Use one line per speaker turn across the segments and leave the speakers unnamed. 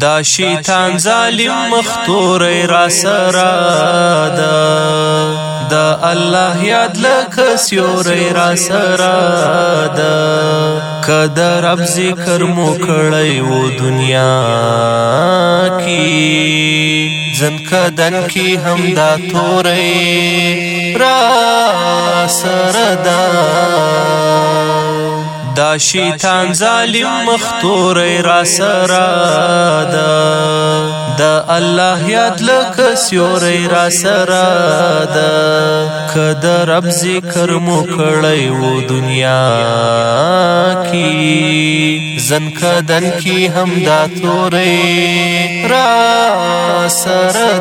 دا شیطان ظالم مختور را سرا دا دا الله یاد لک سیور را سرا دا کدا رب ذکر مو کړی و دنیا کی زن کدن کی هم دا تورې را سرا دا دا شیطان ظالم مختور را سرا دا دا الله یاد لک سیور را سرا دا کد رب ذکر مو کړی و دنیا کی زن کدن کی هم دا تورې را سرا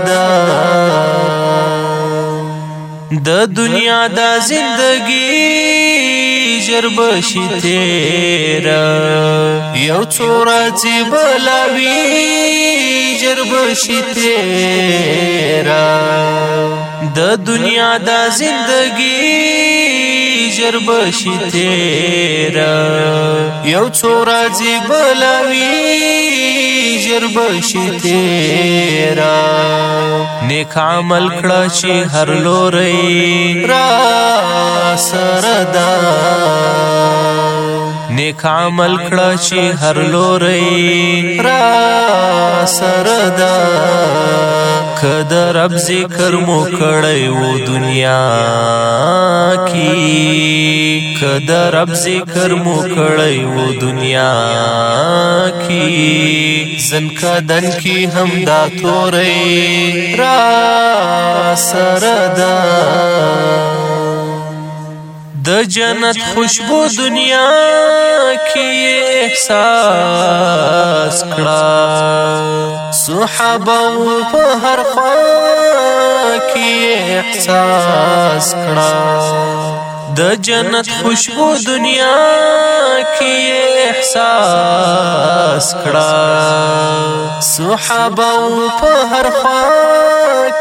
د دنیا دا زندگی ژر بشي تیر یو څورا چې بلاوي ژر بشي تیر د دنیا د زندګي ژر بشي تیر یو څورا چې بلاوي ژر بشي تیر نیک عمل کړه چې هر لوري سره دا نیک عمل کړه چې هر لوري را سره دا کد رب ذکر مو کړی و دنیا کی کد رب ذکر مو کړی و دنیا کی زن کدن کی هم دا تورې را سره دا د جنت خوشبو دنیا کې احساس کړه صحابه په هر خوا کې احساس کړه د جنت خوشبو دنیا کې احساس کړه صحابه په هر خوا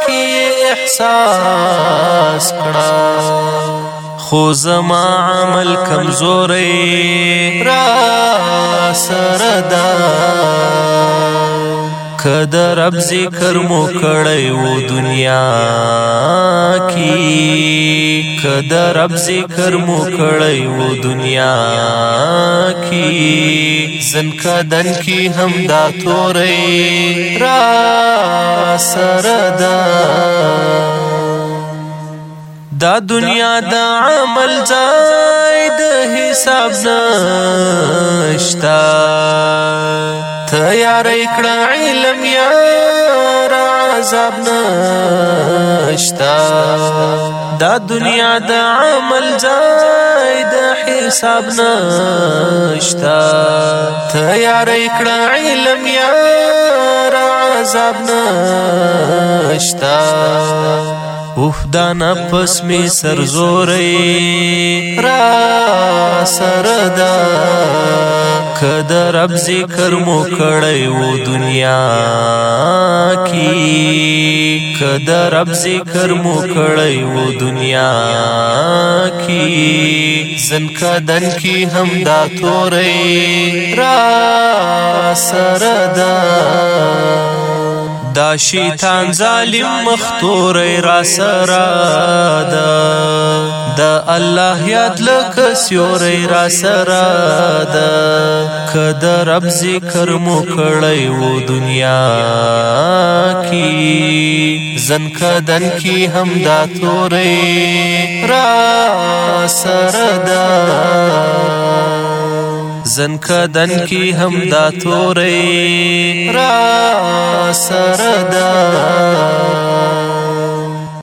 کې احساس کړه خو زما عمل کمزوري را سره دا کده رب ذکر مو کړی و دنیا کی کده رب ذکر مو کړی و دنیا کی زن کدن کی هم دا تورې را سره دا دا دنیا د عمل ځای د حساب نشتا تیار کړه علم یا عذاب نشتا دا دنیا د عمل ځای د حساب نشتا تیار کړه علم یا عذاب نشتا اوه دا نفس می سرزورې را سردا کد رب ذکر مو کړی و دنیا کی کد رب ذکر مو کړی و دنیا کی زن کدن کی هم دا تورې را سردا دا شیطان ظالم مختور را سرا دا دا الله یاد لک سیور را سرا دا کد رب ذکر مو کړی و دنیا کی زن کدن کی هم دا تور را سرا دا زن کدن کی هم دا تورې را سره ده